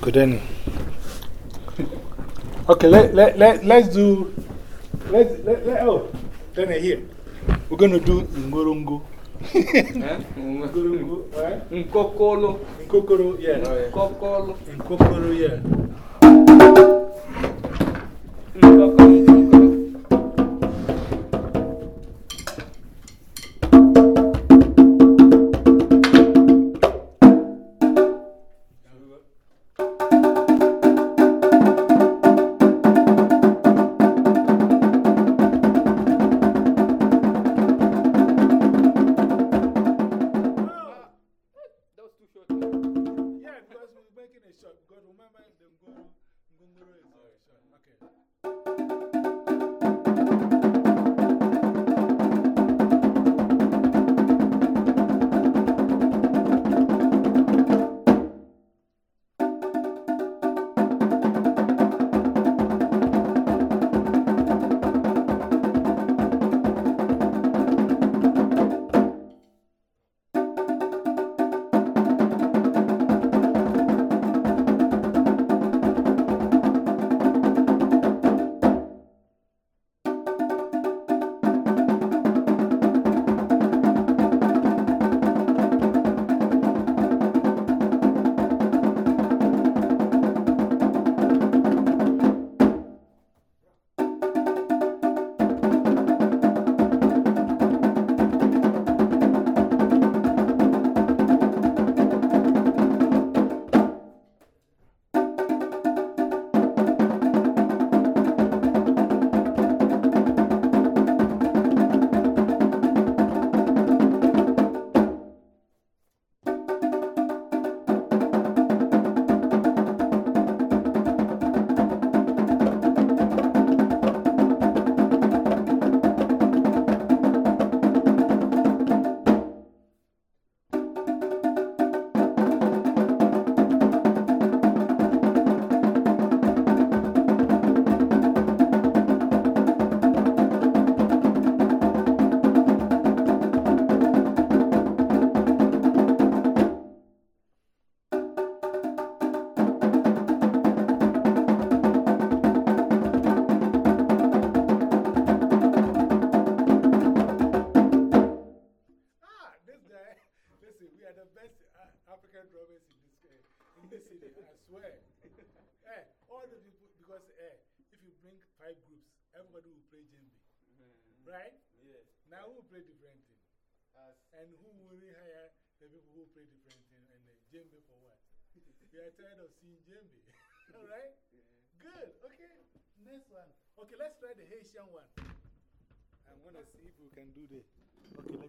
Good then. Okay, let, let, let, let's do. Let's, let, let, oh, then here. We're going to do Ngorungo. Ngorungo, right? Nkokolo. Nkokoro, yeah. Nkokolo. Nkokoro, yeah. Listen, we are the best uh, African drummers in this, uh, in this city, I swear. hey, all the people, because eh, if you bring five groups, everybody will play djembe. Right? Yes. Now who will play different thing? And who will hire the people who play different thing and djembe for what? we are tired of seeing djembe. Alright? Good, okay. Next one. Okay, let's try the Haitian one. I want to see if we can do the. Okay.